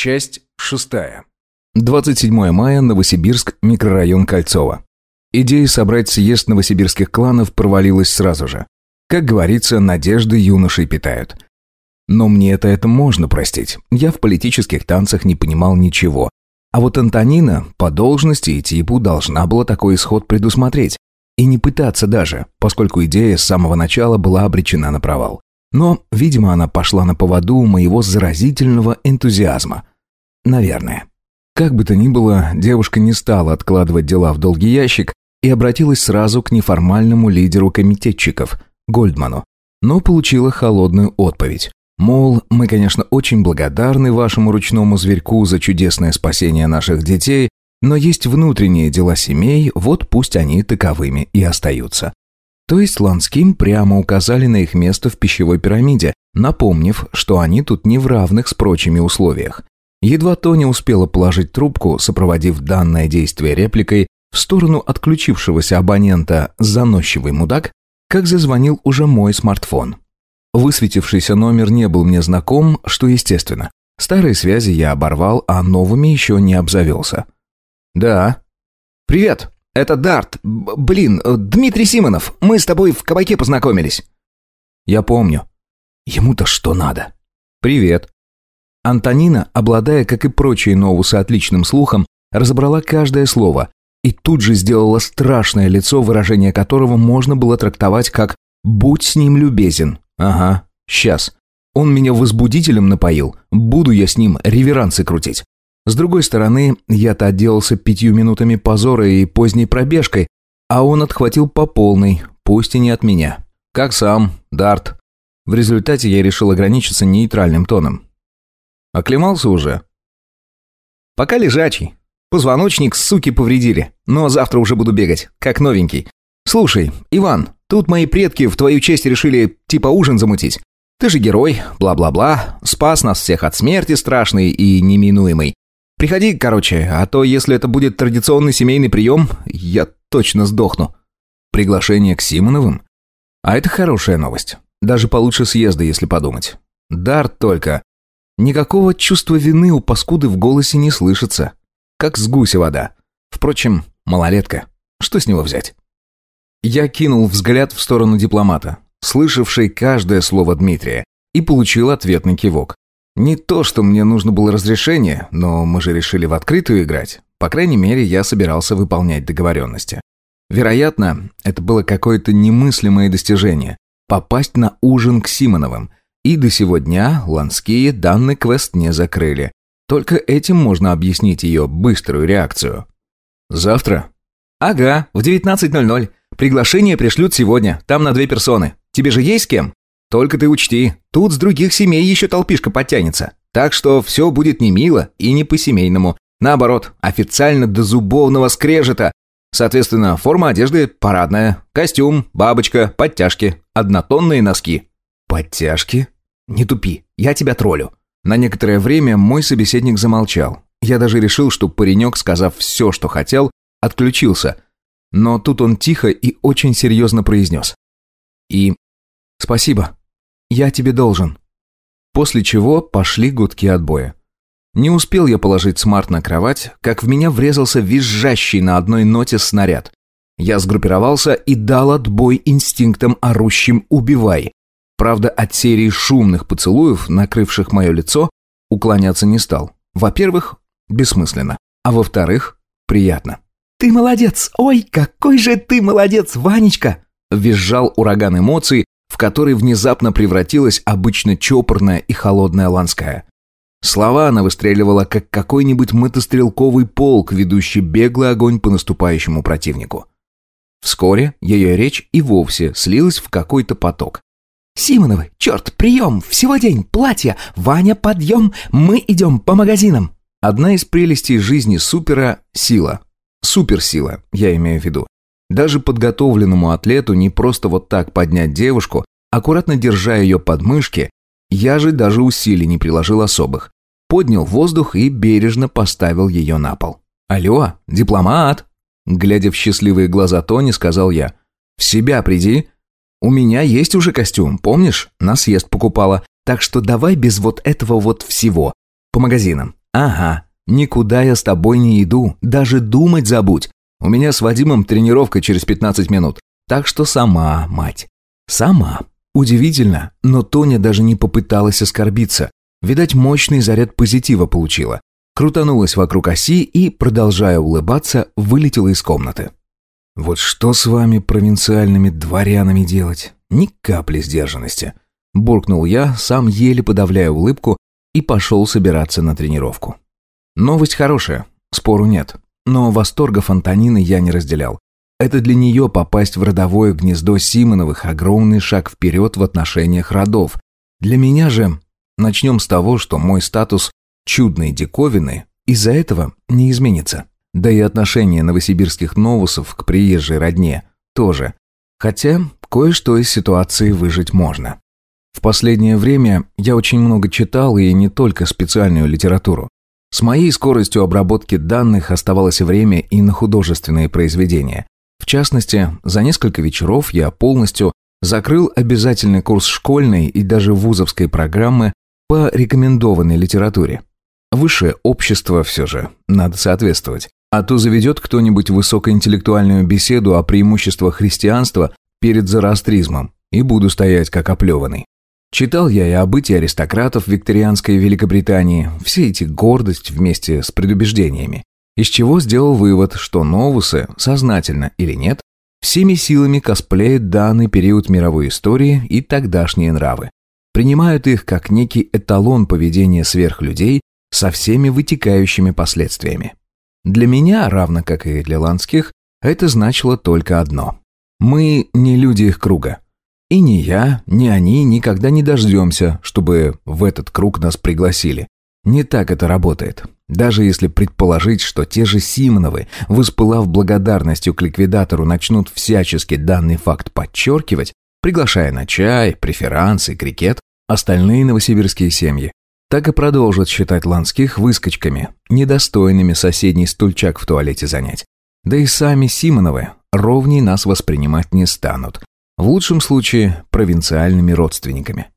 Часть шестая. 27 мая, Новосибирск, микрорайон Кольцово. Идея собрать съезд новосибирских кланов провалилась сразу же. Как говорится, надежды юношей питают. Но мне это это можно простить. Я в политических танцах не понимал ничего. А вот Антонина по должности и типу должна была такой исход предусмотреть. И не пытаться даже, поскольку идея с самого начала была обречена на провал. Но, видимо, она пошла на поводу моего заразительного энтузиазма. Наверное. Как бы то ни было, девушка не стала откладывать дела в долгий ящик и обратилась сразу к неформальному лидеру комитетчиков, Гольдману, но получила холодную отповедь. Мол, мы, конечно, очень благодарны вашему ручному зверьку за чудесное спасение наших детей, но есть внутренние дела семей, вот пусть они таковыми и остаются. То есть Ланским прямо указали на их место в пищевой пирамиде, напомнив, что они тут не в равных с прочими условиях. Едва Тони успела положить трубку, сопроводив данное действие репликой в сторону отключившегося абонента «заносчивый мудак», как зазвонил уже мой смартфон. Высветившийся номер не был мне знаком, что естественно. Старые связи я оборвал, а новыми еще не обзавелся. «Да». «Привет, это Дарт. Блин, Дмитрий Симонов. Мы с тобой в кабаке познакомились». «Я помню. Ему-то что надо?» «Привет». Антонина, обладая, как и прочие новусы, отличным слухом, разобрала каждое слово и тут же сделала страшное лицо, выражение которого можно было трактовать как «будь с ним любезен». Ага, сейчас. Он меня возбудителем напоил, буду я с ним реверансы крутить. С другой стороны, я-то отделался пятью минутами позора и поздней пробежкой, а он отхватил по полной, пусть и не от меня. Как сам, Дарт. В результате я решил ограничиться нейтральным тоном. Оклемался уже? Пока лежачий. Позвоночник, суки, повредили. Но завтра уже буду бегать, как новенький. Слушай, Иван, тут мои предки в твою честь решили типа ужин замутить. Ты же герой, бла-бла-бла, спас нас всех от смерти страшной и неминуемой. Приходи, короче, а то если это будет традиционный семейный прием, я точно сдохну. Приглашение к Симоновым? А это хорошая новость. Даже получше съезда, если подумать. Дар только. Никакого чувства вины у паскуды в голосе не слышится. Как с гуся вода. Впрочем, малолетка. Что с него взять? Я кинул взгляд в сторону дипломата, слышавший каждое слово Дмитрия, и получил ответный кивок. Не то, что мне нужно было разрешение, но мы же решили в открытую играть. По крайней мере, я собирался выполнять договоренности. Вероятно, это было какое-то немыслимое достижение – попасть на ужин к Симоновым. И до сего дня Ланские данный квест не закрыли. Только этим можно объяснить ее быструю реакцию. «Завтра?» «Ага, в 19.00. Приглашение пришлют сегодня, там на две персоны. Тебе же есть кем?» Только ты учти, тут с других семей еще толпишка подтянется. Так что все будет не мило и не по-семейному. Наоборот, официально до зубовного скрежета. Соответственно, форма одежды парадная, костюм, бабочка, подтяжки, однотонные носки. Подтяжки? Не тупи, я тебя троллю. На некоторое время мой собеседник замолчал. Я даже решил, что паренек, сказав все, что хотел, отключился. Но тут он тихо и очень серьезно произнес. И спасибо. Я тебе должен». После чего пошли гудки отбоя. Не успел я положить смарт на кровать, как в меня врезался визжащий на одной ноте снаряд. Я сгруппировался и дал отбой инстинктам орущим «убивай». Правда, от серии шумных поцелуев, накрывших мое лицо, уклоняться не стал. Во-первых, бессмысленно, а во-вторых, приятно. «Ты молодец! Ой, какой же ты молодец, Ванечка!» Визжал ураган эмоций, в который внезапно превратилась обычно чопорная и холодная Ланская. Слова она выстреливала, как какой-нибудь мотострелковый полк, ведущий беглый огонь по наступающему противнику. Вскоре ее речь и вовсе слилась в какой-то поток. «Симоновы, черт, прием! Всего день, платье! Ваня, подъем! Мы идем по магазинам!» Одна из прелестей жизни супера – сила. Суперсила, я имею в виду. Даже подготовленному атлету не просто вот так поднять девушку, аккуратно держа ее под мышки, я же даже усилий не приложил особых. Поднял воздух и бережно поставил ее на пол. «Алло, дипломат!» Глядя в счастливые глаза Тони, сказал я. «В себя приди. У меня есть уже костюм, помнишь? На съезд покупала. Так что давай без вот этого вот всего. По магазинам. Ага, никуда я с тобой не иду, даже думать забудь. У меня с Вадимом тренировка через 15 минут. Так что сама, мать. Сама. Удивительно, но Тоня даже не попыталась оскорбиться. Видать, мощный заряд позитива получила. Крутанулась вокруг оси и, продолжая улыбаться, вылетела из комнаты. Вот что с вами, провинциальными дворянами, делать? Ни капли сдержанности. Буркнул я, сам еле подавляя улыбку, и пошел собираться на тренировку. Новость хорошая, спору нет. Но восторга Фонтанины я не разделял. Это для нее попасть в родовое гнездо Симоновых огромный шаг вперед в отношениях родов. Для меня же... Начнем с того, что мой статус чудной диковины из-за этого не изменится. Да и отношение новосибирских новусов к приезжей родне тоже. Хотя кое-что из ситуации выжить можно. В последнее время я очень много читал и не только специальную литературу. С моей скоростью обработки данных оставалось время и на художественные произведения. В частности, за несколько вечеров я полностью закрыл обязательный курс школьной и даже вузовской программы по рекомендованной литературе. Высшее общество все же, надо соответствовать. А то заведет кто-нибудь высокоинтеллектуальную беседу о преимуществах христианства перед зороастризмом, и буду стоять как оплеванный. Читал я и о бытии аристократов викторианской Великобритании, все эти гордость вместе с предубеждениями. Из чего сделал вывод, что новусы, сознательно или нет, всеми силами косплеят данный период мировой истории и тогдашние нравы. Принимают их как некий эталон поведения сверхлюдей со всеми вытекающими последствиями. Для меня, равно как и для ланских, это значило только одно. Мы не люди их круга. И ни я, ни они никогда не дождемся, чтобы в этот круг нас пригласили. Не так это работает. Даже если предположить, что те же Симоновы, воспылав благодарностью к ликвидатору, начнут всячески данный факт подчеркивать, приглашая на чай, преферансы, крикет, остальные новосибирские семьи так и продолжат считать ланских выскочками, недостойными соседний стульчак в туалете занять. Да и сами Симоновы ровней нас воспринимать не станут, в лучшем случае провинциальными родственниками.